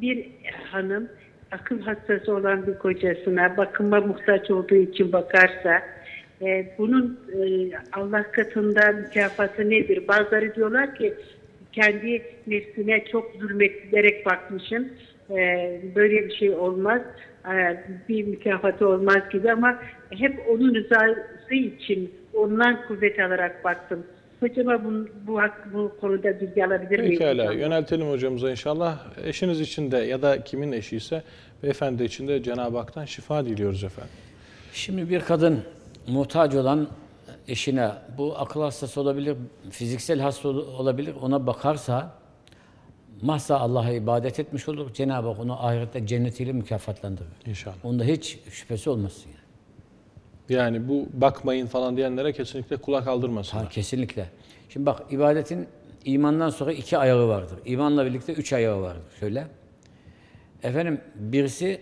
bir hanım akıl hastası olan bir kocasına bakıma muhtaç olduğu için bakarsa e, bunun e, Allah katında mükafatı nedir? Bazıları diyorlar ki kendi nefsine çok zulmedilerek bakmışım. E, böyle bir şey olmaz. E, bir mükafatı olmaz gibi ama hep onun rızası için ondan kuvvet alarak baktım. Hocama bu, bu, hak- bu konuda bilgi alabilir miyim? Pekala hocam? yöneltelim hocamıza inşallah. Eşiniz için de ya da kimin eşiyse beyefendi için de Cenab-ı Hak'tan şifa diliyoruz efendim. Şimdi bir kadın muhtaç olan eşine bu akıl hastası olabilir, fiziksel hasta ol- olabilir ona bakarsa mahza Allah'a ibadet etmiş olur. Cenab-ı Hak onu ahirette cennetiyle mükafatlandırır. İnşallah. Onda hiç şüphesi olmasın. Yani. Yani bu bakmayın falan diyenlere kesinlikle kulak aldırmasınlar. Ha, kesinlikle. Şimdi bak ibadetin imandan sonra iki ayağı vardır. İmanla birlikte üç ayağı vardır. Şöyle. Efendim birisi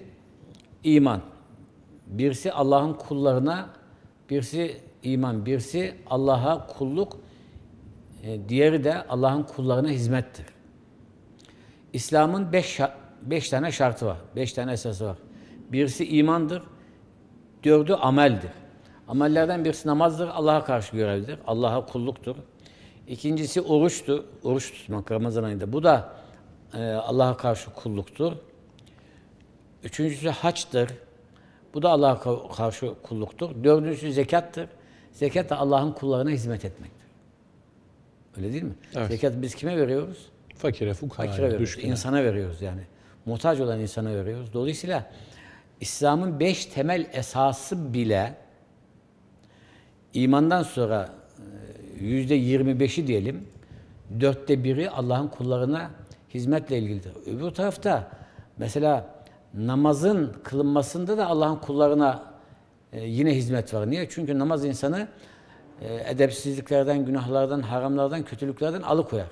iman. Birisi Allah'ın kullarına, birisi iman, birisi Allah'a kulluk, e, diğeri de Allah'ın kullarına hizmettir. İslam'ın beş, beş tane şartı var, beş tane esası var. Birisi imandır, dördü ameldir. Amellerden birisi namazdır, Allah'a karşı görevlidir, Allah'a kulluktur. İkincisi oruçtur, oruç tutmak Ramazan ayında. Bu da e, Allah'a karşı kulluktur. Üçüncüsü haçtır. Bu da Allah'a ka- karşı kulluktur. Dördüncüsü zekattır. Zekat da Allah'ın kullarına hizmet etmektir. Öyle değil mi? Evet. Zekat biz kime veriyoruz? Fakire, fukaraya, Fakire veriyoruz. düşküne. İnsana veriyoruz yani. Muhtaç olan insana veriyoruz. Dolayısıyla İslam'ın beş temel esası bile imandan sonra e, yüzde yirmi beşi diyelim, dörtte biri Allah'ın kullarına hizmetle ilgilidir. Öbür tarafta mesela namazın kılınmasında da Allah'ın kullarına e, yine hizmet var. Niye? Çünkü namaz insanı e, edepsizliklerden, günahlardan, haramlardan, kötülüklerden alıkoyar.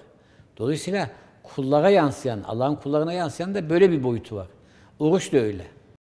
Dolayısıyla kullara yansıyan, Allah'ın kullarına yansıyan da böyle bir boyutu var. Oruç da öyle.